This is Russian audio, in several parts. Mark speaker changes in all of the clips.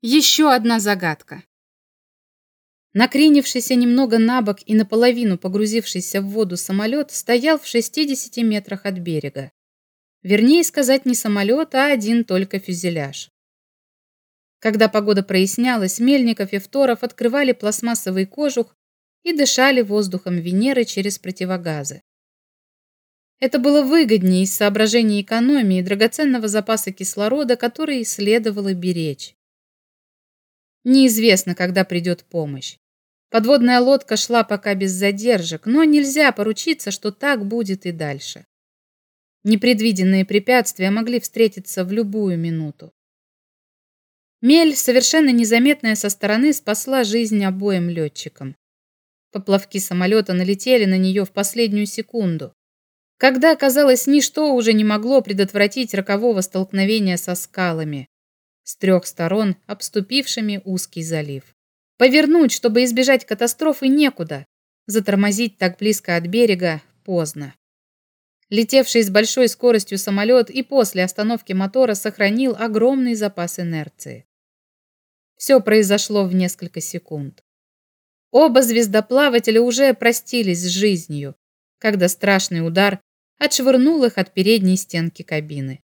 Speaker 1: Еще одна загадка. Накренившийся немного на бок и наполовину погрузившийся в воду самолет стоял в 60 метрах от берега. Вернее сказать, не самолет, а один только фюзеляж. Когда погода прояснялась, Мельников и Второв открывали пластмассовый кожух и дышали воздухом Венеры через противогазы. Это было выгоднее из соображений экономии драгоценного запаса кислорода, который следовало беречь. Неизвестно, когда придет помощь. Подводная лодка шла пока без задержек, но нельзя поручиться, что так будет и дальше. Непредвиденные препятствия могли встретиться в любую минуту. Мель, совершенно незаметная со стороны, спасла жизнь обоим летчикам. Поплавки самолета налетели на нее в последнюю секунду, когда, казалось, ничто уже не могло предотвратить рокового столкновения со скалами с трех сторон, обступившими узкий залив. Повернуть, чтобы избежать катастрофы, некуда. Затормозить так близко от берега поздно. Летевший с большой скоростью самолет и после остановки мотора сохранил огромный запас инерции. Все произошло в несколько секунд. Оба звездоплавателя уже простились с жизнью, когда страшный удар отшвырнул их от передней стенки кабины.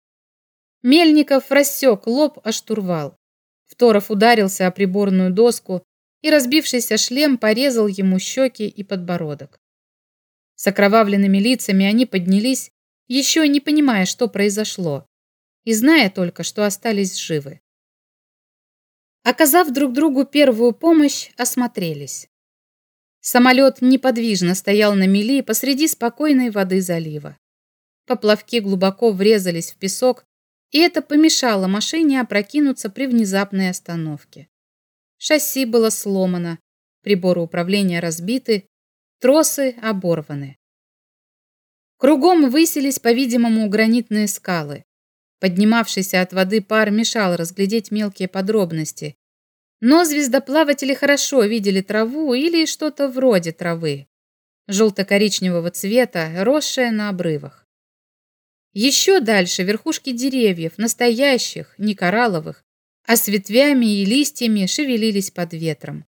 Speaker 1: Мельников рассек лоб о штурвал. Второв ударился о приборную доску, и разбившийся шлем порезал ему щеки и подбородок. С окровавленными лицами они поднялись, еще не понимая, что произошло, и зная только, что остались живы. Оказав друг другу первую помощь, осмотрелись. Самолет неподвижно стоял на мели посреди спокойной воды залива. Поплавки глубоко врезались в песок, и это помешало машине опрокинуться при внезапной остановке. Шасси было сломано, приборы управления разбиты, тросы оборваны. Кругом высились, по-видимому, гранитные скалы. Поднимавшийся от воды пар мешал разглядеть мелкие подробности. Но звездоплаватели хорошо видели траву или что-то вроде травы, желто-коричневого цвета, росшее на обрывах. Еще дальше верхушки деревьев, настоящих, не коралловых, а с ветвями и листьями шевелились под ветром.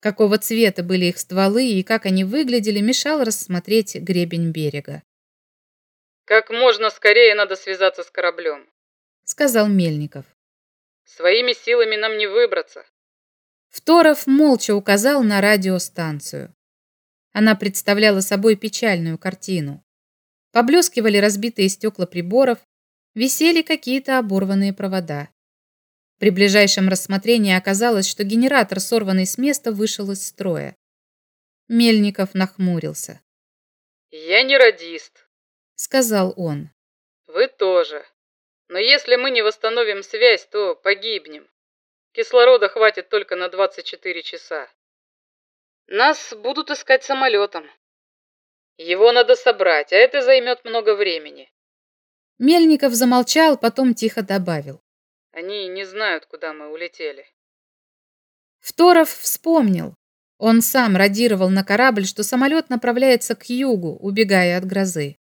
Speaker 1: Какого цвета были их стволы и как они выглядели, мешал рассмотреть гребень берега.
Speaker 2: «Как можно скорее надо связаться с кораблем», —
Speaker 1: сказал Мельников.
Speaker 2: «Своими силами нам не выбраться».
Speaker 1: Второв молча указал на радиостанцию. Она представляла собой печальную картину. Поблескивали разбитые стекла приборов, висели какие-то оборванные провода. При ближайшем рассмотрении оказалось, что генератор, сорванный с места, вышел из строя. Мельников нахмурился.
Speaker 2: «Я не радист», —
Speaker 1: сказал он.
Speaker 2: «Вы тоже. Но если мы не восстановим связь, то погибнем. Кислорода хватит только на 24 часа. Нас будут искать самолетом. Его надо собрать, а это займет много времени.
Speaker 1: Мельников замолчал, потом тихо добавил.
Speaker 2: Они не знают, куда мы улетели.
Speaker 1: Второв вспомнил. Он сам радировал на корабль, что самолет направляется к югу, убегая от грозы.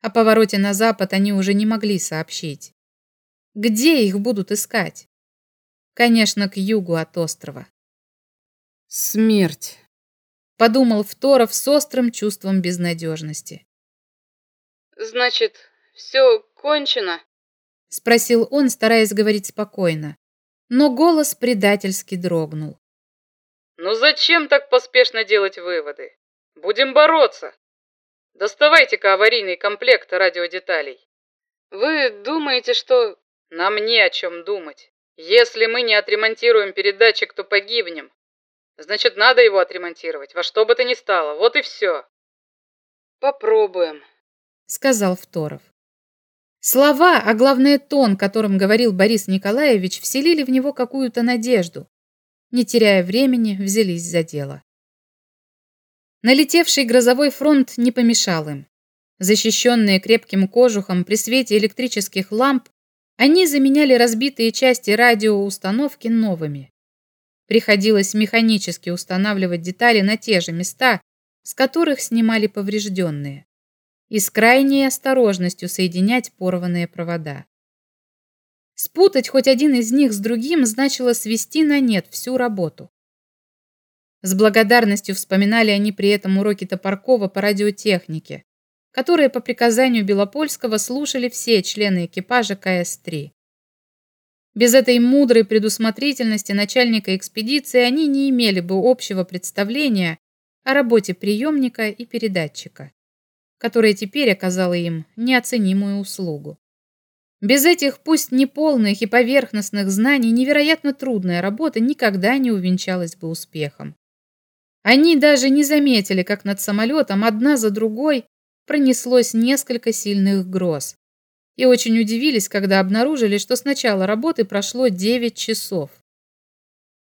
Speaker 1: О повороте на запад они уже не могли сообщить. Где их будут искать? Конечно, к югу от острова.
Speaker 3: Смерть
Speaker 1: подумал Второв с острым чувством безнадежности.
Speaker 2: «Значит, все кончено?»
Speaker 1: спросил он, стараясь говорить спокойно. Но голос предательски дрогнул.
Speaker 2: «Ну зачем так поспешно делать выводы? Будем бороться. Доставайте-ка аварийный комплект радиодеталей. Вы думаете, что... Нам не о чем думать. Если мы не отремонтируем передатчик, то погибнем. Значит, надо его отремонтировать, во что бы то ни стало. Вот и все. Попробуем,
Speaker 1: сказал Второв. Слова, а главное тон, которым говорил Борис Николаевич, вселили в него какую-то надежду. Не теряя времени, взялись за дело. Налетевший грозовой фронт не помешал им. Защищенные крепким кожухом при свете электрических ламп, они заменяли разбитые части радиоустановки новыми. Приходилось механически устанавливать детали на те же места, с которых снимали поврежденные, и с крайней осторожностью соединять порванные провода. Спутать хоть один из них с другим значило свести на нет всю работу. С благодарностью вспоминали они при этом уроки Топоркова по радиотехнике, которые по приказанию Белопольского слушали все члены экипажа КС-3. Без этой мудрой предусмотрительности начальника экспедиции они не имели бы общего представления о работе приемника и передатчика, которая теперь оказала им неоценимую услугу. Без этих, пусть неполных и поверхностных знаний, невероятно трудная работа никогда не увенчалась бы успехом. Они даже не заметили, как над самолетом одна за другой пронеслось несколько сильных гроз. И очень удивились, когда обнаружили, что с начала работы прошло 9 часов.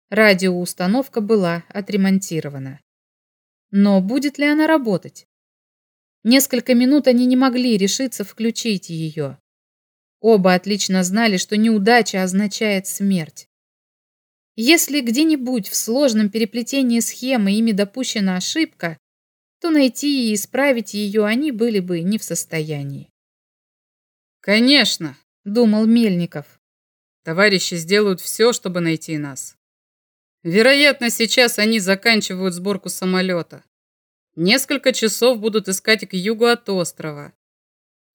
Speaker 1: Радиоустановка была отремонтирована. Но будет ли она работать? Несколько минут они не могли решиться включить ее. Оба отлично знали, что неудача означает смерть. Если где-нибудь в сложном переплетении схемы ими допущена ошибка, то найти и исправить ее они были бы не в состоянии.
Speaker 2: «Конечно», —
Speaker 1: думал Мельников.
Speaker 2: «Товарищи сделают все, чтобы найти нас. Вероятно, сейчас они заканчивают сборку самолета. Несколько часов будут искать к югу от острова.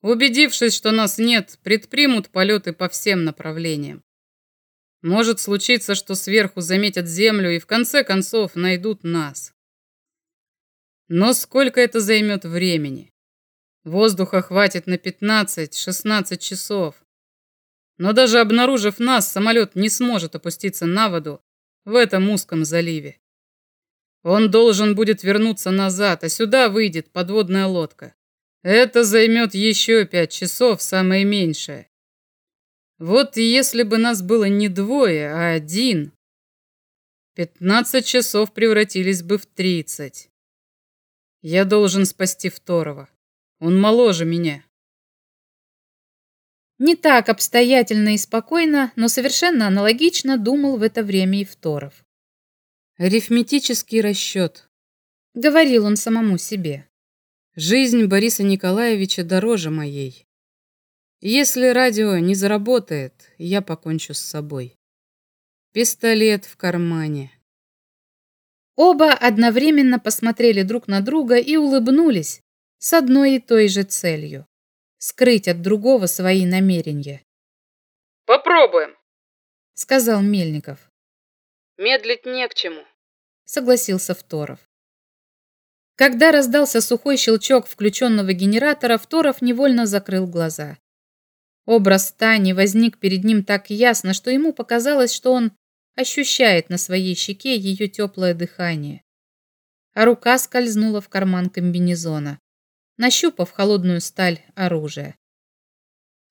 Speaker 2: Убедившись, что нас нет, предпримут полеты по всем направлениям. Может случиться, что сверху заметят землю и в конце концов найдут нас. Но сколько это займет времени? Воздуха хватит на 15-16 часов. Но даже обнаружив нас, самолет не сможет опуститься на воду в этом узком заливе. Он должен будет вернуться назад, а сюда выйдет подводная лодка. Это займет еще пять часов, самое меньшее. Вот если бы нас было не двое, а один, пятнадцать часов превратились бы в тридцать. Я должен спасти второго. Он моложе меня.
Speaker 1: Не так обстоятельно и спокойно, но совершенно аналогично думал в это время и Второв.
Speaker 2: Арифметический расчет.
Speaker 1: Говорил он самому себе.
Speaker 2: Жизнь Бориса Николаевича дороже моей. Если радио не заработает, я покончу с собой. Пистолет в кармане.
Speaker 1: Оба одновременно посмотрели друг на друга и улыбнулись с одной и той же целью — скрыть от другого свои намерения.
Speaker 2: «Попробуем», —
Speaker 1: сказал Мельников.
Speaker 2: «Медлить не к чему», —
Speaker 1: согласился Второв. Когда раздался сухой щелчок включенного генератора, Второв невольно закрыл глаза. Образ Тани возник перед ним так ясно, что ему показалось, что он ощущает на своей щеке ее теплое дыхание. А рука скользнула в карман комбинезона, нащупав холодную сталь оружия.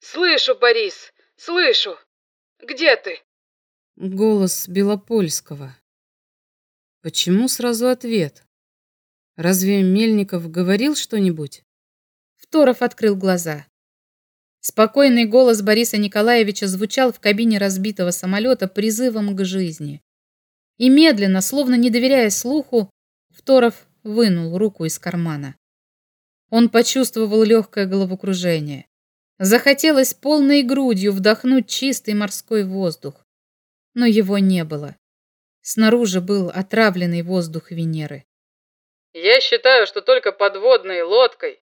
Speaker 2: «Слышу, Борис, слышу! Где ты?»
Speaker 3: Голос Белопольского. Почему сразу ответ? Разве Мельников говорил что-нибудь?
Speaker 1: Второв открыл глаза. Спокойный голос Бориса Николаевича звучал в кабине разбитого самолета призывом к жизни. И медленно, словно не доверяя слуху, Второв вынул руку из кармана. Он почувствовал легкое головокружение. Захотелось полной грудью вдохнуть чистый морской воздух. Но его не было. Снаружи был отравленный воздух Венеры.
Speaker 2: «Я считаю, что только подводной лодкой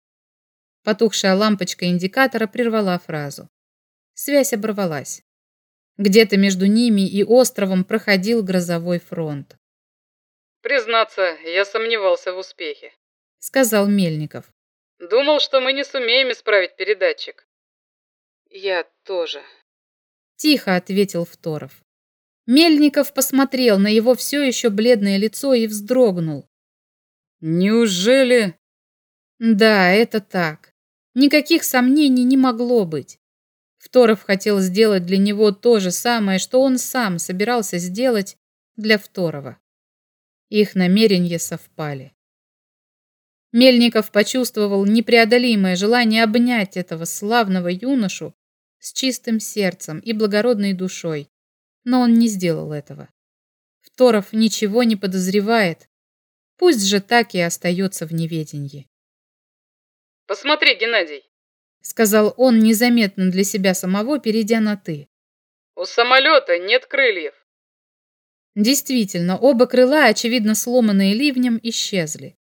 Speaker 1: Потухшая лампочка индикатора прервала фразу. Связь оборвалась. Где-то между ними и островом проходил грозовой фронт.
Speaker 2: «Признаться, я сомневался в успехе», —
Speaker 1: сказал Мельников.
Speaker 2: «Думал, что мы не сумеем исправить передатчик».
Speaker 3: «Я тоже», —
Speaker 1: тихо ответил Второв. Мельников посмотрел на его все еще бледное лицо и вздрогнул.
Speaker 2: «Неужели...»
Speaker 1: «Да, это так. Никаких сомнений не могло быть. Второв хотел сделать для него то же самое, что он сам собирался сделать для Второва. Их намерения совпали. Мельников почувствовал непреодолимое желание обнять этого славного юношу с чистым сердцем и благородной душой, но он не сделал этого. Второв ничего не подозревает, пусть же так и остается в неведении.
Speaker 2: Посмотри, Геннадий,
Speaker 1: сказал он незаметно для себя самого, перейдя на «ты».
Speaker 2: У самолета нет крыльев.
Speaker 1: Действительно, оба крыла, очевидно сломанные ливнем, исчезли.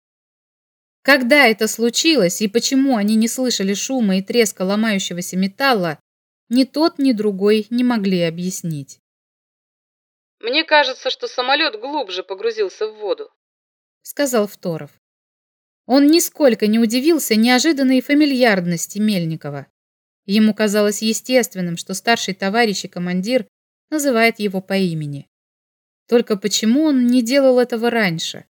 Speaker 1: Когда это случилось и почему они не слышали шума и треска ломающегося металла, ни тот, ни другой не могли объяснить.
Speaker 3: «Мне кажется, что самолет глубже погрузился в воду», —
Speaker 1: сказал Второв. Он нисколько не удивился неожиданной фамильярности Мельникова. Ему казалось естественным, что старший товарищ и командир называет его по имени. Только почему он не делал этого раньше?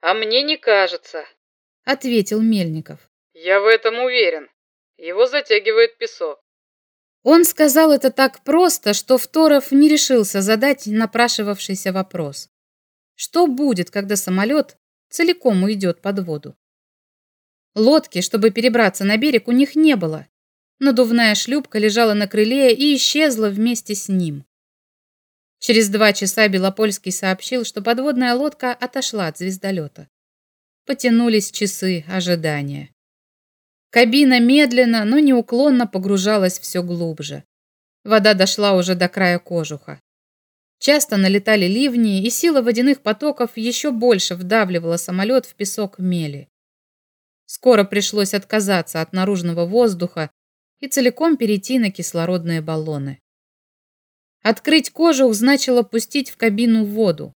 Speaker 2: «А мне не кажется», —
Speaker 1: ответил Мельников.
Speaker 2: «Я в этом уверен. Его затягивает песок».
Speaker 1: Он сказал это так просто, что Второв не решился задать напрашивавшийся вопрос. Что будет, когда самолет целиком уйдет под воду? Лодки, чтобы перебраться на берег, у них не было. Надувная шлюпка лежала на крыле и исчезла вместе с ним. Через два часа Белопольский сообщил, что подводная лодка отошла от звездолета. Потянулись часы ожидания. Кабина медленно, но неуклонно погружалась все глубже. Вода дошла уже до края кожуха. Часто налетали ливни, и сила водяных потоков еще больше вдавливала самолет в песок мели. Скоро пришлось отказаться от наружного воздуха и целиком перейти на кислородные баллоны. Открыть кожух значило пустить в кабину воду.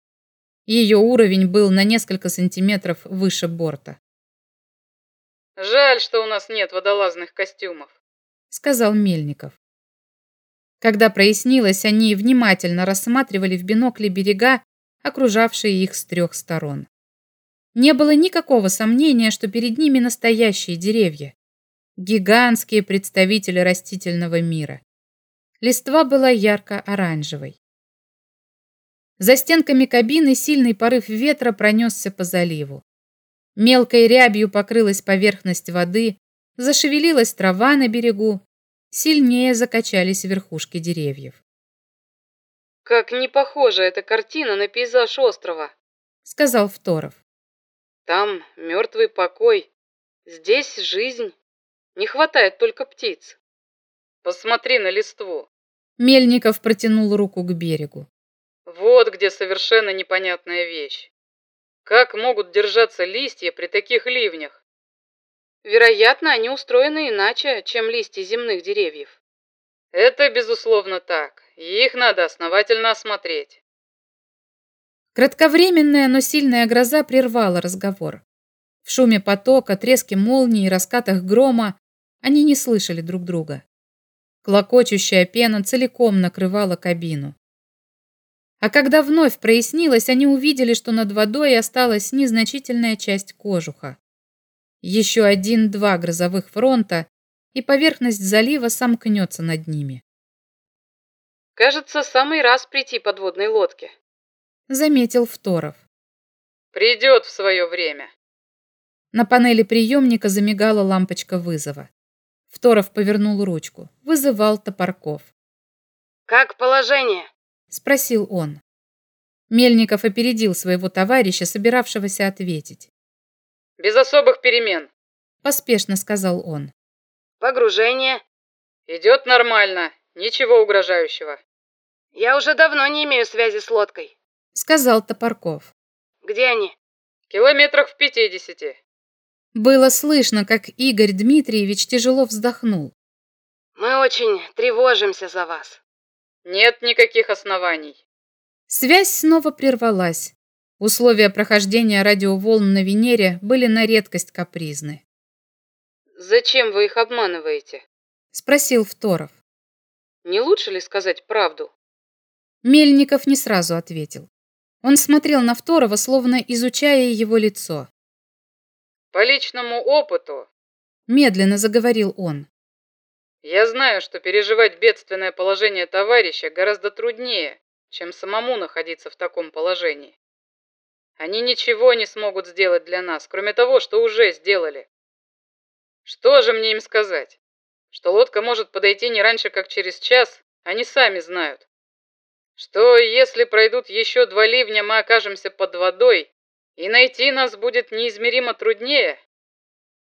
Speaker 1: Ее уровень был на несколько сантиметров выше борта.
Speaker 2: «Жаль, что у нас нет водолазных костюмов», —
Speaker 1: сказал Мельников. Когда прояснилось, они внимательно рассматривали в бинокле берега, окружавшие их с трех сторон. Не было никакого сомнения, что перед ними настоящие деревья, гигантские представители растительного мира. Листва была ярко-оранжевой. За стенками кабины сильный порыв ветра пронесся по заливу. Мелкой рябью покрылась поверхность воды, зашевелилась трава на берегу, сильнее закачались верхушки деревьев.
Speaker 3: «Как не похожа эта картина на пейзаж острова», —
Speaker 1: сказал Второв.
Speaker 3: «Там мертвый покой, здесь жизнь, не хватает только птиц».
Speaker 2: «Посмотри на листву»,
Speaker 1: Мельников протянул руку к берегу.
Speaker 2: Вот где совершенно непонятная вещь. Как могут держаться листья при таких ливнях?
Speaker 3: Вероятно, они устроены иначе, чем листья земных деревьев.
Speaker 2: Это безусловно так, их надо основательно осмотреть.
Speaker 1: Кратковременная, но сильная гроза прервала разговор. В шуме потока, треске молнии и раскатах грома они не слышали друг друга. Клокочущая пена целиком накрывала кабину. А когда вновь прояснилось, они увидели, что над водой осталась незначительная часть кожуха. Еще один-два грозовых фронта, и поверхность залива сомкнется над ними.
Speaker 3: «Кажется, самый раз прийти подводной лодке», —
Speaker 1: заметил Второв.
Speaker 2: «Придет в свое время».
Speaker 1: На панели приемника замигала лампочка вызова. Второв повернул ручку. Вызывал Топорков.
Speaker 3: «Как положение?»
Speaker 1: – спросил он. Мельников опередил своего товарища, собиравшегося ответить.
Speaker 2: «Без особых перемен», –
Speaker 1: поспешно сказал он.
Speaker 3: «Погружение?»
Speaker 2: «Идет нормально, ничего угрожающего».
Speaker 3: «Я уже давно не имею связи с лодкой», –
Speaker 1: сказал Топорков.
Speaker 3: «Где они?»
Speaker 2: «Километрах в пятидесяти».
Speaker 1: Было слышно, как Игорь Дмитриевич тяжело вздохнул.
Speaker 3: «Мы очень тревожимся за вас».
Speaker 2: «Нет никаких оснований».
Speaker 1: Связь снова прервалась. Условия прохождения радиоволн на Венере были на редкость капризны.
Speaker 3: «Зачем вы их обманываете?»
Speaker 1: – спросил Второв.
Speaker 3: «Не лучше ли сказать правду?»
Speaker 1: Мельников не сразу ответил. Он смотрел на Второва, словно изучая его лицо.
Speaker 2: По личному опыту,
Speaker 1: медленно заговорил он.
Speaker 2: Я знаю, что переживать бедственное положение товарища гораздо труднее, чем самому находиться в таком положении. Они ничего не смогут сделать для нас, кроме того, что уже сделали. Что же мне им сказать? Что лодка может подойти не раньше, как через час, они сами знают. Что если пройдут еще два ливня, мы окажемся под водой, и найти нас будет неизмеримо труднее.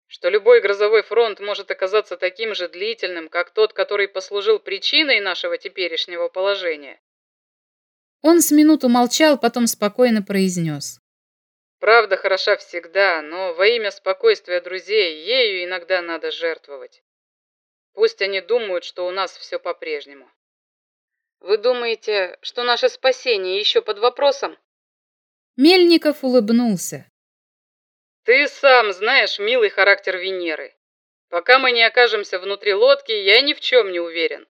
Speaker 2: что любой грозовой фронт может оказаться таким же длительным, как тот, который послужил причиной нашего теперешнего положения.
Speaker 1: Он с минуту молчал, потом спокойно произнес.
Speaker 2: Правда хороша всегда, но во имя спокойствия друзей ею иногда надо жертвовать. Пусть они думают, что у нас все по-прежнему.
Speaker 3: Вы думаете, что наше спасение еще под вопросом?
Speaker 1: Мельников улыбнулся.
Speaker 2: Ты сам знаешь милый характер Венеры. Пока мы не окажемся внутри лодки, я ни в чем не уверен.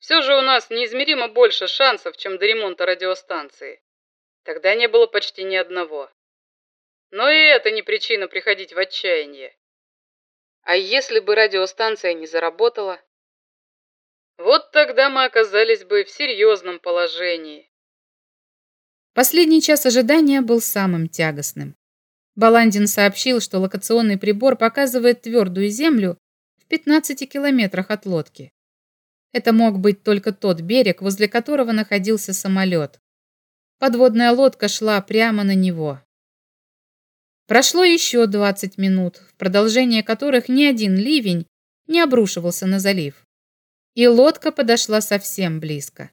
Speaker 2: Все же у нас неизмеримо больше шансов, чем до ремонта радиостанции. Тогда не было почти ни одного. Но и это не причина приходить в отчаяние.
Speaker 3: А если бы радиостанция не заработала?
Speaker 2: Вот тогда мы оказались бы в серьезном положении.
Speaker 1: Последний час ожидания был самым тягостным. Баландин сообщил, что локационный прибор показывает твердую землю в 15 километрах от лодки. Это мог быть только тот берег, возле которого находился самолет. Подводная лодка шла прямо на него. Прошло еще 20 минут, в продолжение которых ни один ливень не обрушивался на залив. И лодка подошла совсем близко.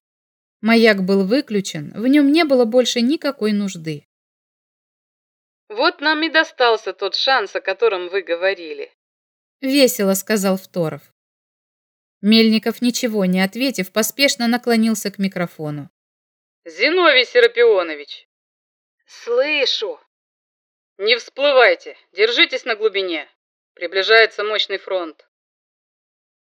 Speaker 1: Маяк был выключен, в нем не было больше никакой нужды.
Speaker 3: Вот нам и достался тот шанс, о котором вы говорили.
Speaker 1: Весело сказал Второв. Мельников, ничего не ответив, поспешно наклонился к микрофону.
Speaker 2: Зиновий Серапионович.
Speaker 3: Слышу.
Speaker 2: Не всплывайте, держитесь на глубине. Приближается мощный фронт.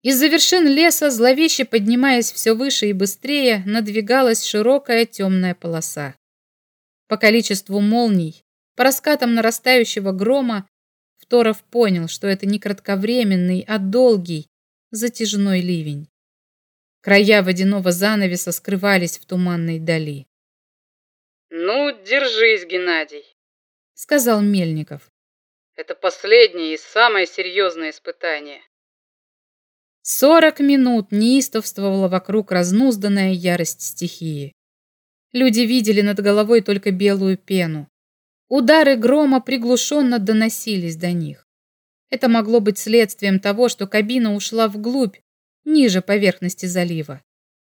Speaker 1: Из-за вершин леса, зловеще поднимаясь все выше и быстрее, надвигалась широкая темная полоса. По количеству молний, по раскатам нарастающего грома Второв понял, что это не кратковременный, а долгий, затяжной ливень. Края водяного занавеса скрывались в туманной дали.
Speaker 2: «Ну, держись, Геннадий», —
Speaker 1: сказал Мельников.
Speaker 2: «Это последнее и самое серьезное испытание».
Speaker 1: Сорок минут неистовствовала вокруг разнузданная ярость стихии. Люди видели над головой только белую пену. Удары грома приглушенно доносились до них. Это могло быть следствием того, что кабина ушла вглубь, ниже поверхности залива.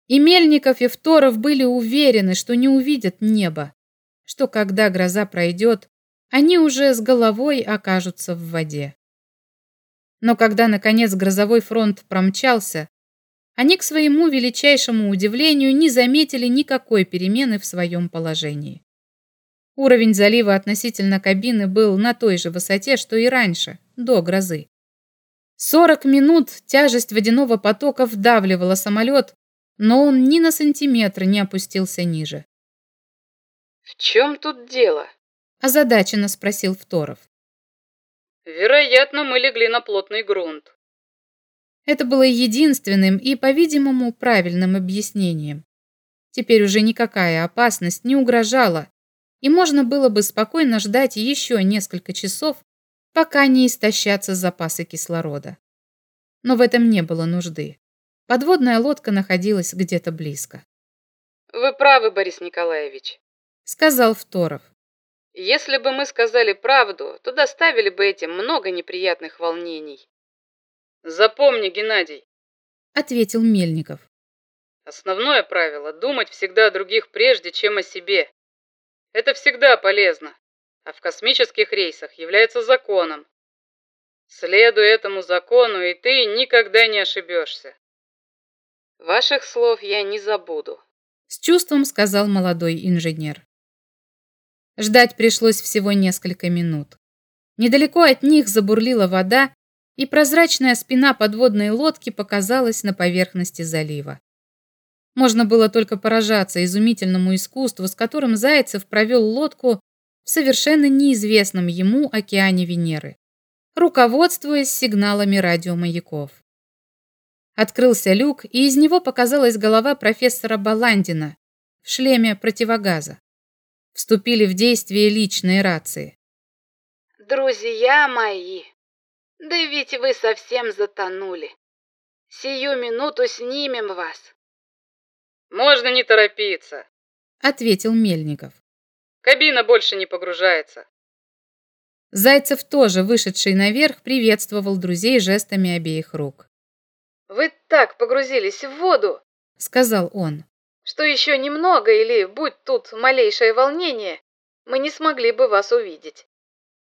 Speaker 1: И Мельников и Второв были уверены, что не увидят небо, что когда гроза пройдет, они уже с головой окажутся в воде. Но когда, наконец, грозовой фронт промчался, они, к своему величайшему удивлению, не заметили никакой перемены в своем положении. Уровень залива относительно кабины был на той же высоте, что и раньше, до грозы. 40 минут тяжесть водяного потока вдавливала самолет, но он ни на сантиметр не опустился ниже.
Speaker 3: «В чем тут дело?»
Speaker 1: – озадаченно спросил Второв.
Speaker 2: «Вероятно, мы легли на плотный грунт».
Speaker 1: Это было единственным и, по-видимому, правильным объяснением. Теперь уже никакая опасность не угрожала, и можно было бы спокойно ждать еще несколько часов, пока не истощатся запасы кислорода. Но в этом не было нужды. Подводная лодка находилась где-то близко.
Speaker 3: «Вы правы, Борис Николаевич», —
Speaker 1: сказал Второв.
Speaker 3: «Если бы мы сказали правду, то доставили бы этим много неприятных волнений».
Speaker 2: «Запомни, Геннадий», —
Speaker 1: ответил Мельников.
Speaker 2: «Основное правило — думать всегда о других прежде, чем о себе. Это всегда полезно, а в космических рейсах является законом. Следуй этому закону, и ты никогда не ошибешься.
Speaker 3: Ваших слов я не забуду,
Speaker 1: с чувством сказал молодой инженер. Ждать пришлось всего несколько минут. Недалеко от них забурлила вода, и прозрачная спина подводной лодки показалась на поверхности залива. Можно было только поражаться изумительному искусству, с которым Зайцев провел лодку в совершенно неизвестном ему океане Венеры, руководствуясь сигналами радиомаяков. Открылся люк, и из него показалась голова профессора Баландина в шлеме противогаза. Вступили в действие личные рации.
Speaker 3: «Друзья мои, да ведь вы совсем затонули. Сию минуту снимем вас.
Speaker 2: Можно не торопиться,
Speaker 1: ответил Мельников.
Speaker 2: Кабина больше не погружается.
Speaker 1: Зайцев тоже, вышедший наверх, приветствовал друзей жестами обеих рук.
Speaker 3: «Вы так погрузились в воду», —
Speaker 1: сказал он,
Speaker 3: «что еще немного или, будь тут малейшее волнение, мы не смогли бы вас увидеть».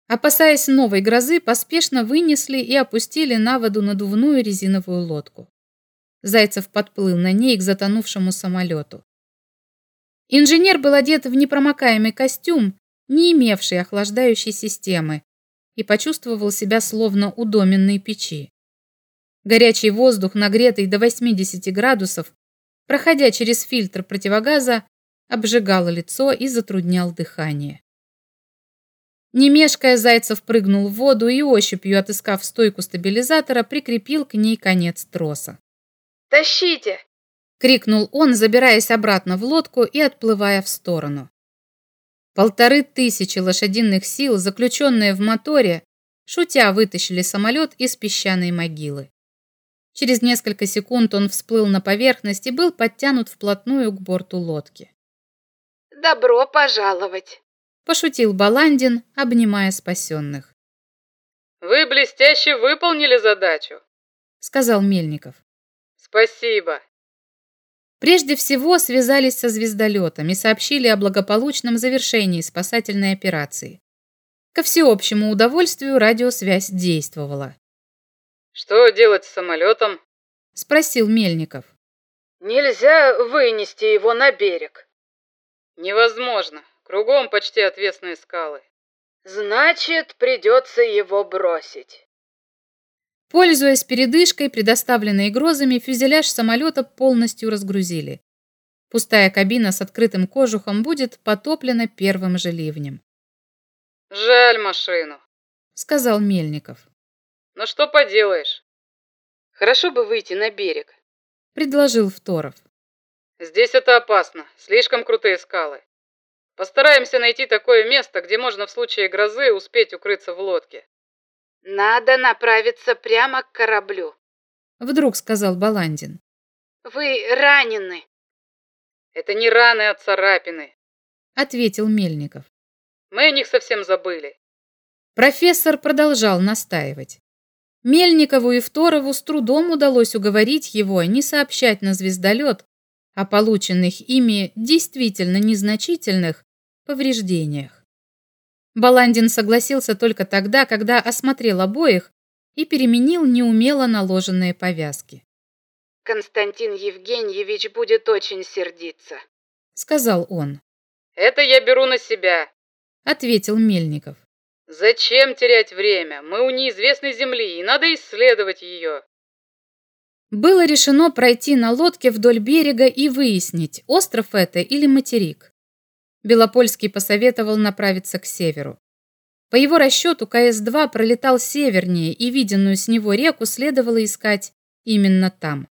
Speaker 1: Опасаясь новой грозы, поспешно вынесли и опустили на воду надувную резиновую лодку. Зайцев подплыл на ней к затонувшему самолету. Инженер был одет в непромокаемый костюм, не имевший охлаждающей системы, и почувствовал себя словно у доменной печи. Горячий воздух, нагретый до 80 градусов, проходя через фильтр противогаза, обжигал лицо и затруднял дыхание. Не мешкая, Зайцев прыгнул в воду и ощупью, отыскав стойку стабилизатора, прикрепил к ней конец троса.
Speaker 3: «Тащите!»
Speaker 1: — крикнул он, забираясь обратно в лодку и отплывая в сторону. Полторы тысячи лошадиных сил, заключенные в моторе, шутя вытащили самолет из песчаной могилы. Через несколько секунд он всплыл на поверхность и был подтянут вплотную к борту лодки.
Speaker 3: «Добро пожаловать!»
Speaker 1: – пошутил Баландин, обнимая спасенных.
Speaker 2: «Вы блестяще выполнили задачу», –
Speaker 1: сказал Мельников.
Speaker 2: Спасибо.
Speaker 1: Прежде всего связались со звездолетом и сообщили о благополучном завершении спасательной операции. Ко всеобщему удовольствию радиосвязь действовала.
Speaker 2: «Что делать с самолетом?»
Speaker 1: – спросил Мельников.
Speaker 3: «Нельзя вынести его на берег».
Speaker 2: «Невозможно. Кругом почти отвесные скалы».
Speaker 3: «Значит, придется его бросить».
Speaker 1: Пользуясь передышкой, предоставленной грозами, фюзеляж самолета полностью разгрузили. Пустая кабина с открытым кожухом будет потоплена первым же ливнем.
Speaker 2: «Жаль машину», —
Speaker 1: сказал Мельников.
Speaker 2: «Но что поделаешь?»
Speaker 3: «Хорошо бы выйти на берег», —
Speaker 1: предложил Второв.
Speaker 2: «Здесь это опасно, слишком крутые скалы. Постараемся найти такое место, где можно в случае грозы успеть укрыться в лодке.
Speaker 3: Надо направиться прямо к кораблю.
Speaker 1: Вдруг сказал Баландин.
Speaker 3: Вы ранены.
Speaker 2: Это не раны, а царапины.
Speaker 1: Ответил Мельников.
Speaker 2: Мы о них совсем забыли.
Speaker 1: Профессор продолжал настаивать. Мельникову и Второву с трудом удалось уговорить его не сообщать на звездолет о полученных ими действительно незначительных повреждениях. Баландин согласился только тогда, когда осмотрел обоих и переменил неумело наложенные повязки.
Speaker 3: «Константин Евгеньевич будет очень сердиться», —
Speaker 1: сказал он.
Speaker 2: «Это я беру на себя», —
Speaker 1: ответил Мельников.
Speaker 2: «Зачем терять время? Мы у неизвестной земли, и надо исследовать ее».
Speaker 1: Было решено пройти на лодке вдоль берега и выяснить, остров это или материк. Белопольский посоветовал направиться к северу. По его расчету КС-2 пролетал севернее, и виденную с него реку следовало искать именно там.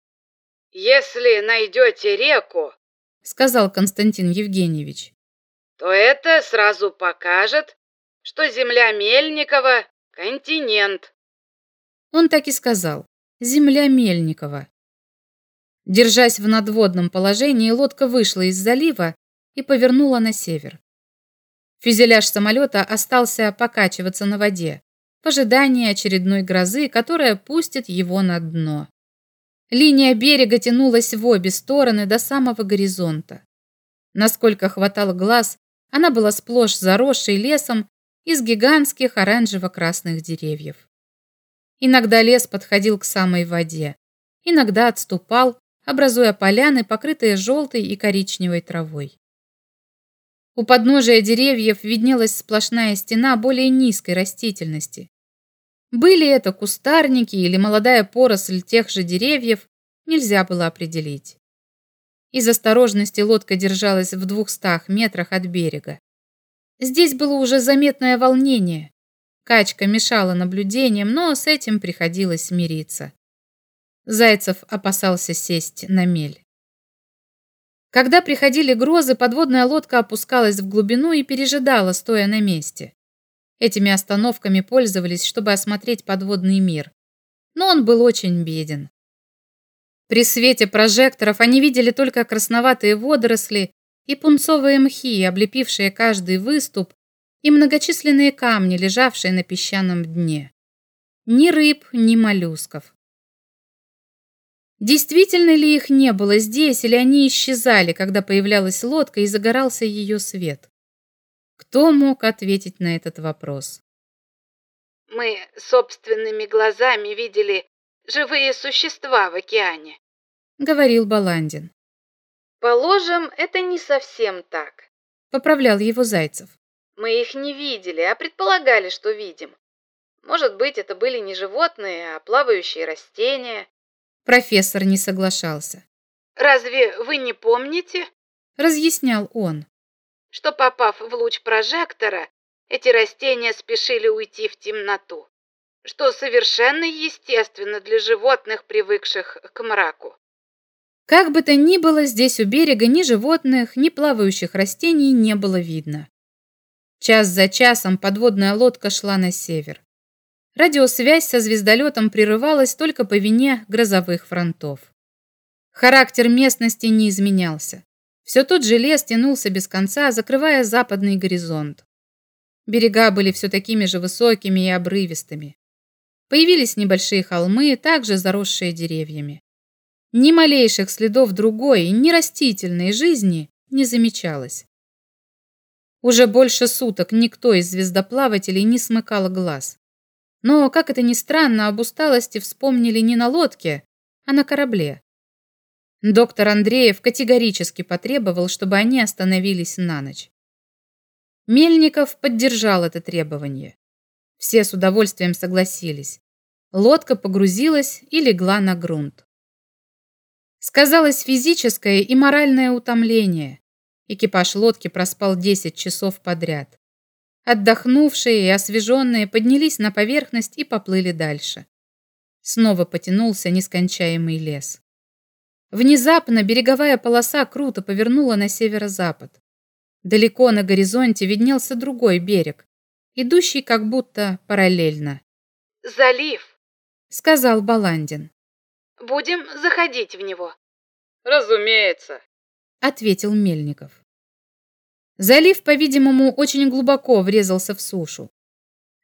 Speaker 3: «Если найдете реку, —
Speaker 1: сказал Константин Евгеньевич, —
Speaker 3: то это сразу покажет, что земля Мельникова — континент».
Speaker 1: Он так и сказал. Земля Мельникова. Держась в надводном положении, лодка вышла из залива и повернула на север. Фюзеляж самолета остался покачиваться на воде в ожидании очередной грозы, которая пустит его на дно. Линия берега тянулась в обе стороны до самого горизонта. Насколько хватало глаз, она была сплошь заросшей лесом из гигантских оранжево-красных деревьев. Иногда лес подходил к самой воде, иногда отступал, образуя поляны, покрытые желтой и коричневой травой. У подножия деревьев виднелась сплошная стена более низкой растительности. Были это кустарники или молодая поросль тех же деревьев, нельзя было определить. Из осторожности лодка держалась в двухстах метрах от берега. Здесь было уже заметное волнение. Качка мешала наблюдениям, но с этим приходилось смириться. Зайцев опасался сесть на мель. Когда приходили грозы, подводная лодка опускалась в глубину и пережидала, стоя на месте. Этими остановками пользовались, чтобы осмотреть подводный мир. Но он был очень беден. При свете прожекторов они видели только красноватые водоросли и пунцовые мхи, облепившие каждый выступ и многочисленные камни, лежавшие на песчаном дне. Ни рыб, ни моллюсков. Действительно ли их не было здесь, или они исчезали, когда появлялась лодка и загорался ее свет? Кто мог ответить на этот вопрос?
Speaker 3: Мы собственными глазами видели живые существа в океане,
Speaker 1: говорил Баландин.
Speaker 3: Положим, это не совсем так,
Speaker 1: поправлял его Зайцев.
Speaker 3: Мы их не видели, а предполагали, что видим. Может быть, это были не животные, а плавающие растения.
Speaker 1: Профессор не соглашался.
Speaker 3: Разве вы не помните?
Speaker 1: Разъяснял он.
Speaker 3: Что попав в луч прожектора, эти растения спешили уйти в темноту. Что совершенно естественно для животных, привыкших к мраку.
Speaker 1: Как бы то ни было, здесь у берега ни животных, ни плавающих растений не было видно. Час за часом подводная лодка шла на север. Радиосвязь со звездолетом прерывалась только по вине грозовых фронтов. Характер местности не изменялся. Все тот же лес тянулся без конца, закрывая западный горизонт. Берега были все такими же высокими и обрывистыми. Появились небольшие холмы, также заросшие деревьями. Ни малейших следов другой, ни растительной жизни не замечалось. Уже больше суток никто из звездоплавателей не смыкал глаз. Но, как это ни странно, об усталости вспомнили не на лодке, а на корабле. Доктор Андреев категорически потребовал, чтобы они остановились на ночь. Мельников поддержал это требование. Все с удовольствием согласились. Лодка погрузилась и легла на грунт. Сказалось физическое и моральное утомление. Экипаж лодки проспал 10 часов подряд. Отдохнувшие и освеженные поднялись на поверхность и поплыли дальше. Снова потянулся нескончаемый лес. Внезапно береговая полоса круто повернула на северо-запад. Далеко на горизонте виднелся другой берег, идущий как будто параллельно.
Speaker 3: «Залив», —
Speaker 1: сказал Баландин.
Speaker 3: «Будем заходить в него».
Speaker 2: «Разумеется», —
Speaker 1: ответил Мельников. Залив, по-видимому, очень глубоко врезался в сушу.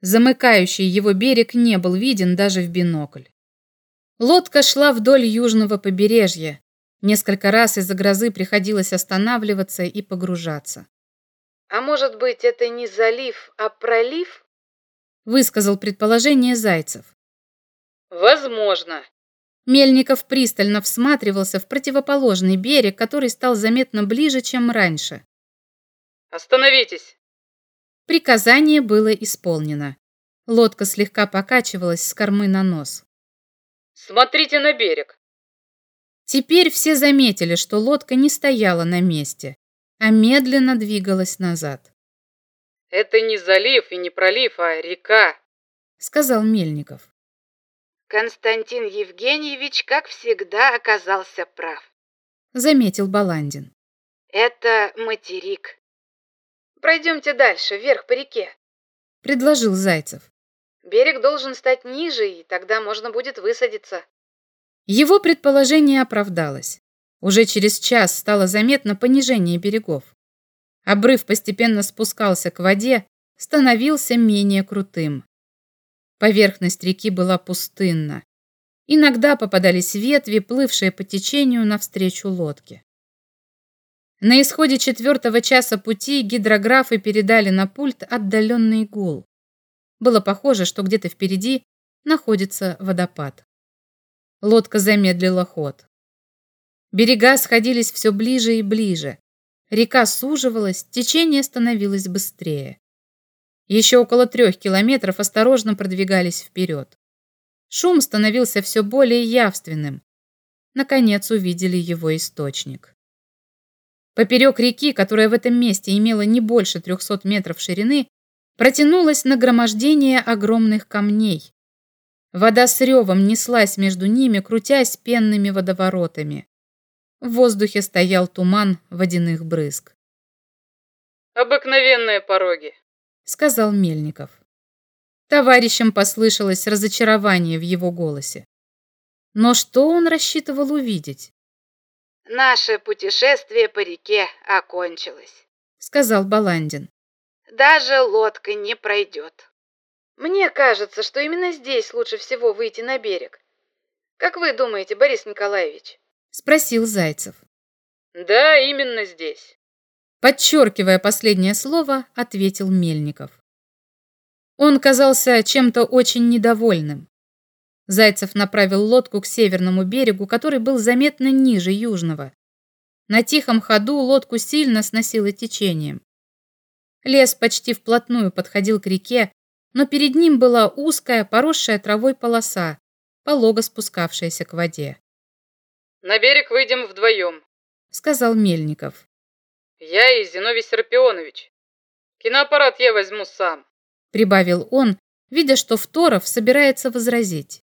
Speaker 1: Замыкающий его берег не был виден даже в бинокль. Лодка шла вдоль южного побережья. Несколько раз из-за грозы приходилось останавливаться и погружаться.
Speaker 3: «А может быть, это не залив, а пролив?»
Speaker 1: высказал предположение Зайцев.
Speaker 2: «Возможно».
Speaker 1: Мельников пристально всматривался в противоположный берег, который стал заметно ближе, чем раньше.
Speaker 2: Остановитесь!»
Speaker 1: Приказание было исполнено. Лодка слегка покачивалась с кормы на нос.
Speaker 2: «Смотрите на берег!»
Speaker 1: Теперь все заметили, что лодка не стояла на месте, а медленно двигалась назад.
Speaker 2: «Это не залив и не пролив, а река», —
Speaker 1: сказал Мельников.
Speaker 3: Константин Евгеньевич, как всегда, оказался прав, —
Speaker 1: заметил Баландин.
Speaker 3: Это материк. Пройдемте дальше, вверх по реке,
Speaker 1: предложил Зайцев.
Speaker 3: Берег должен стать ниже, и тогда можно будет высадиться.
Speaker 1: Его предположение оправдалось. Уже через час стало заметно понижение берегов. Обрыв постепенно спускался к воде, становился менее крутым. Поверхность реки была пустынна. Иногда попадались ветви, плывшие по течению навстречу лодке. На исходе четвертого часа пути гидрографы передали на пульт отдаленный гул. Было похоже, что где-то впереди находится водопад. Лодка замедлила ход. Берега сходились все ближе и ближе. Река суживалась, течение становилось быстрее. Еще около трех километров осторожно продвигались вперед. Шум становился все более явственным. Наконец увидели его источник. Поперек реки, которая в этом месте имела не больше 300 метров ширины, протянулось нагромождение огромных камней. Вода с ревом неслась между ними, крутясь пенными водоворотами. В воздухе стоял туман водяных брызг.
Speaker 2: «Обыкновенные пороги», —
Speaker 1: сказал Мельников. Товарищам послышалось разочарование в его голосе. Но что он рассчитывал увидеть?
Speaker 3: Наше путешествие по реке окончилось,
Speaker 1: сказал Баландин.
Speaker 3: даже лодка не пройдет. Мне кажется, что именно здесь лучше всего выйти на берег. Как вы думаете, Борис Николаевич?
Speaker 1: Спросил Зайцев.
Speaker 2: Да, именно здесь.
Speaker 1: Подчеркивая последнее слово, ответил Мельников. Он казался чем-то очень недовольным. Зайцев направил лодку к северному берегу, который был заметно ниже южного. На тихом ходу лодку сильно сносило течением. Лес почти вплотную подходил к реке, но перед ним была узкая, поросшая травой полоса, полого спускавшаяся к воде.
Speaker 2: «На берег выйдем вдвоем», —
Speaker 1: сказал Мельников.
Speaker 2: «Я и Зиновий Серапионович. Киноаппарат я возьму сам», —
Speaker 1: прибавил он, видя, что Второв собирается возразить.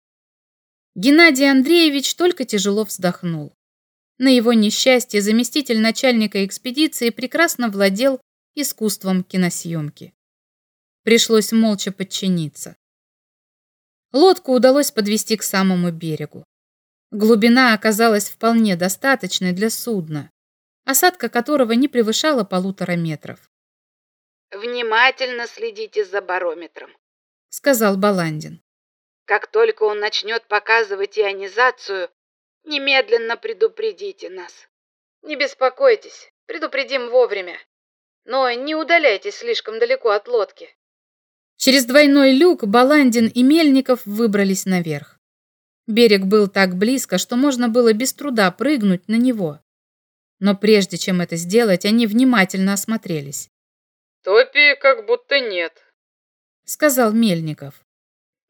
Speaker 1: Геннадий Андреевич только тяжело вздохнул. На его несчастье заместитель начальника экспедиции прекрасно владел искусством киносъемки. Пришлось молча подчиниться. Лодку удалось подвести к самому берегу. Глубина оказалась вполне достаточной для судна, осадка которого не превышала полутора метров.
Speaker 3: «Внимательно следите за барометром», —
Speaker 1: сказал Баландин.
Speaker 3: «Как только он начнет показывать ионизацию, немедленно предупредите нас. Не беспокойтесь, предупредим вовремя. Но не удаляйтесь слишком далеко от лодки.
Speaker 1: Через двойной люк Баландин и Мельников выбрались наверх. Берег был так близко, что можно было без труда прыгнуть на него. Но прежде чем это сделать, они внимательно осмотрелись.
Speaker 2: «Топи как будто нет», —
Speaker 1: сказал Мельников.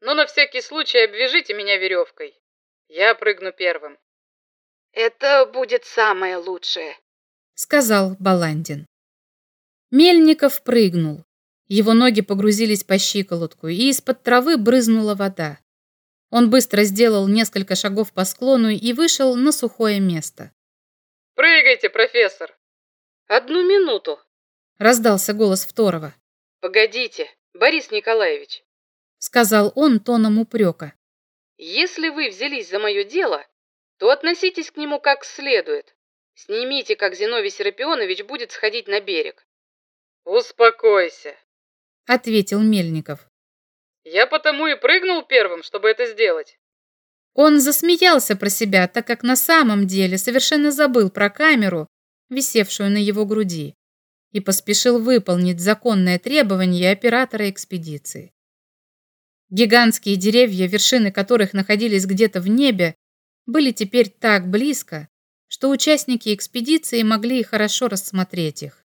Speaker 2: «Но на всякий случай обвяжите меня веревкой. Я прыгну первым».
Speaker 3: «Это будет самое лучшее», —
Speaker 1: сказал Баландин. Мельников прыгнул. Его ноги погрузились по щиколотку, и из-под травы брызнула вода. Он быстро сделал несколько шагов по склону и вышел на сухое место.
Speaker 2: «Прыгайте, профессор!» «Одну минуту!»
Speaker 1: — раздался голос Второго.
Speaker 2: «Погодите, Борис Николаевич!»
Speaker 1: — сказал он тоном упрека.
Speaker 2: «Если вы взялись за мое дело, то относитесь к нему как следует. Снимите, как Зиновий Серапионович будет сходить на берег». «Успокойся», —
Speaker 1: ответил Мельников.
Speaker 2: «Я потому и прыгнул первым, чтобы это сделать».
Speaker 1: Он засмеялся про себя, так как на самом деле совершенно забыл про камеру, висевшую на его груди, и поспешил выполнить законное требование оператора экспедиции. Гигантские деревья, вершины которых находились где-то в небе, были теперь так близко, что участники экспедиции могли хорошо рассмотреть их.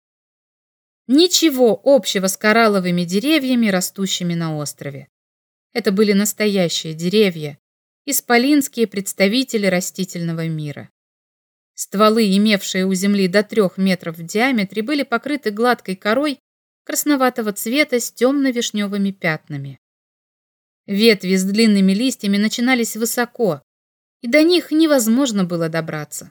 Speaker 1: Ничего общего с коралловыми деревьями, растущими на острове. Это были настоящие деревья, исполинские представители растительного мира. Стволы, имевшие у земли до трех метров в диаметре, были покрыты гладкой корой красноватого цвета с темно-вишневыми пятнами. Ветви с длинными листьями начинались высоко, и до них невозможно было добраться.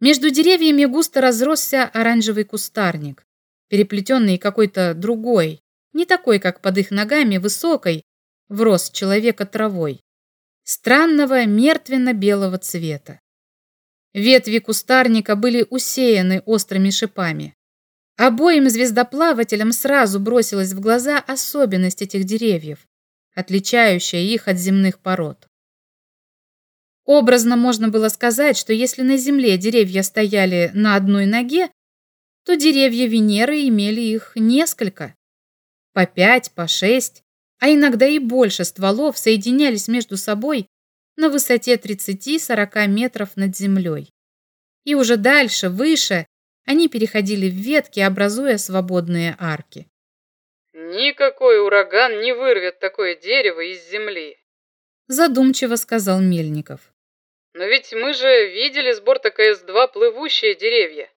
Speaker 1: Между деревьями густо разросся оранжевый кустарник, переплетенный какой-то другой, не такой, как под их ногами, высокой, в рост человека травой, странного мертвенно-белого цвета. Ветви кустарника были усеяны острыми шипами. Обоим звездоплавателям сразу бросилась в глаза особенность этих деревьев, отличающая их от земных пород. Образно можно было сказать, что если на Земле деревья стояли на одной ноге, то деревья Венеры имели их несколько. По пять, по шесть, а иногда и больше стволов соединялись между собой на высоте 30-40 метров над землей. И уже дальше, выше, они переходили в ветки, образуя свободные арки.
Speaker 2: «Никакой ураган не вырвет такое дерево из земли»,
Speaker 1: задумчиво сказал Мельников.
Speaker 2: «Но ведь мы же видели с борта КС-2 плывущие деревья.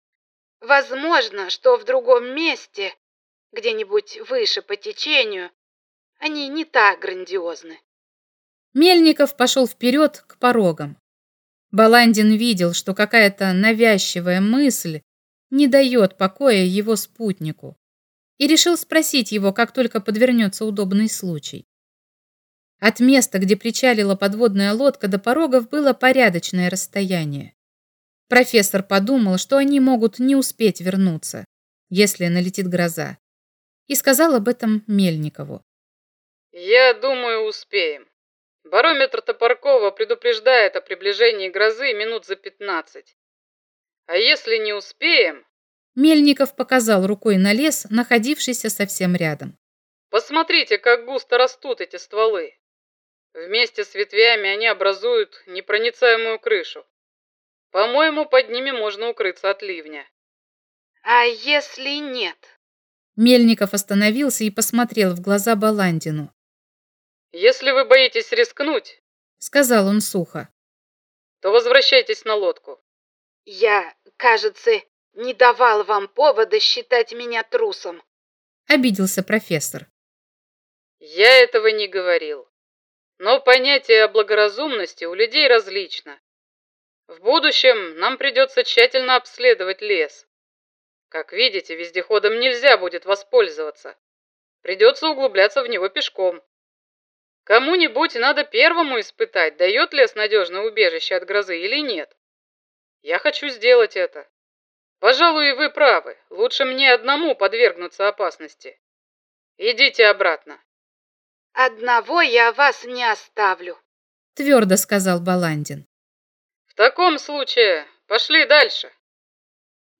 Speaker 3: Возможно, что в другом месте, где-нибудь выше по течению, они не так грандиозны.
Speaker 1: Мельников пошел вперед к порогам. Баландин видел, что какая-то навязчивая мысль не дает покоя его спутнику, и решил спросить его, как только подвернется удобный случай. От места, где причалила подводная лодка, до порогов было порядочное расстояние. Профессор подумал, что они могут не успеть вернуться, если налетит гроза. и сказал об этом Мельникову.
Speaker 2: «Я думаю, успеем. Барометр Топоркова предупреждает о приближении грозы минут за пятнадцать. А если не успеем...»
Speaker 1: Мельников показал рукой на лес, находившийся совсем рядом.
Speaker 2: «Посмотрите, как густо растут эти стволы. Вместе с ветвями они образуют непроницаемую крышу. По-моему, под ними можно укрыться от ливня.
Speaker 3: А если нет?
Speaker 1: Мельников остановился и посмотрел в глаза Баландину.
Speaker 2: Если вы боитесь рискнуть,
Speaker 1: сказал он сухо,
Speaker 2: то возвращайтесь на лодку.
Speaker 3: Я, кажется, не давал вам повода считать меня трусом.
Speaker 1: Обиделся профессор.
Speaker 2: Я этого не говорил. Но понятие о благоразумности у людей различно. В будущем нам придется тщательно обследовать лес. Как видите, вездеходом нельзя будет воспользоваться. Придется углубляться в него пешком. Кому-нибудь надо первому испытать, дает лес надежное убежище от грозы или нет. Я хочу сделать это. Пожалуй, вы правы. Лучше мне одному подвергнуться опасности. Идите обратно.
Speaker 3: Одного я вас не оставлю,
Speaker 1: твердо сказал Баландин.
Speaker 2: В таком случае пошли дальше.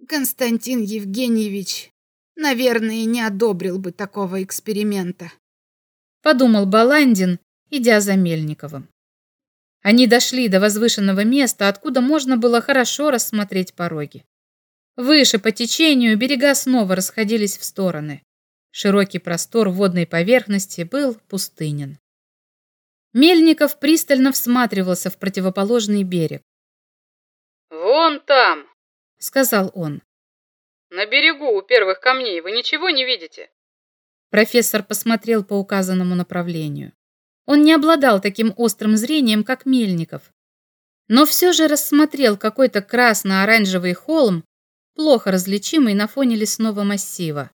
Speaker 3: Константин Евгеньевич, наверное, не одобрил бы такого эксперимента.
Speaker 1: Подумал Баландин, идя за Мельниковым. Они дошли до возвышенного места, откуда можно было хорошо рассмотреть пороги. Выше по течению берега снова расходились в стороны. Широкий простор водной поверхности был пустынен. Мельников пристально всматривался в противоположный берег.
Speaker 2: «Вон там», —
Speaker 1: сказал он.
Speaker 2: «На берегу у первых камней вы ничего не видите?»
Speaker 1: Профессор посмотрел по указанному направлению. Он не обладал таким острым зрением, как Мельников, но все же рассмотрел какой-то красно-оранжевый холм, плохо различимый на фоне лесного массива.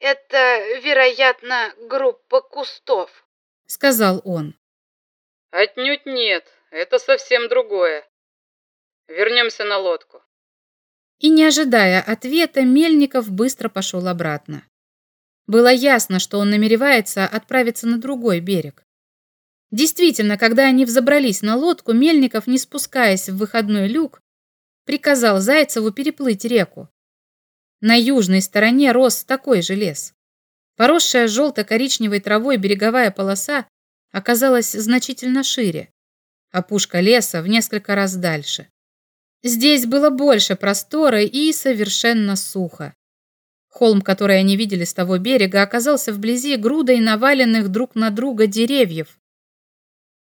Speaker 3: Это, вероятно, группа кустов,
Speaker 1: сказал он.
Speaker 2: Отнюдь нет, это совсем другое. Вернемся на лодку.
Speaker 1: И не ожидая ответа, Мельников быстро пошел обратно. Было ясно, что он намеревается отправиться на другой берег. Действительно, когда они взобрались на лодку, Мельников, не спускаясь в выходной люк, приказал Зайцеву переплыть реку. На южной стороне рос такой же лес. Поросшая желто-коричневой травой береговая полоса оказалась значительно шире, а пушка леса в несколько раз дальше. Здесь было больше простора и совершенно сухо. Холм, который они видели с того берега, оказался вблизи грудой наваленных друг на друга деревьев.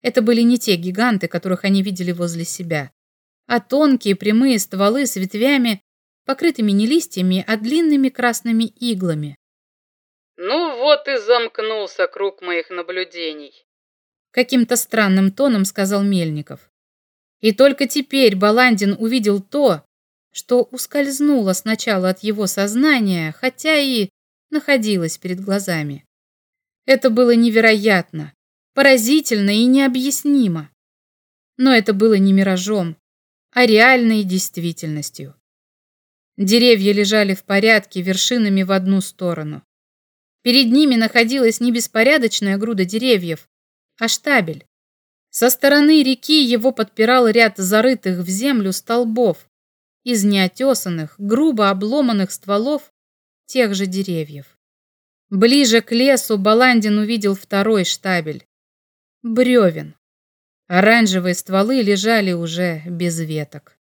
Speaker 1: Это были не те гиганты, которых они видели возле себя, а тонкие прямые стволы с ветвями, покрытыми не листьями, а длинными красными иглами.
Speaker 2: «Ну вот и замкнулся круг моих наблюдений», —
Speaker 1: каким-то странным тоном сказал Мельников. И только теперь Баландин увидел то, что ускользнуло сначала от его сознания, хотя и находилось перед глазами. Это было невероятно, поразительно и необъяснимо. Но это было не миражом, а реальной действительностью. Деревья лежали в порядке вершинами в одну сторону. Перед ними находилась не беспорядочная груда деревьев, а штабель. Со стороны реки его подпирал ряд зарытых в землю столбов из неотесанных, грубо обломанных стволов тех же деревьев. Ближе к лесу Баландин увидел второй штабель. Бревен. Оранжевые стволы лежали уже без веток.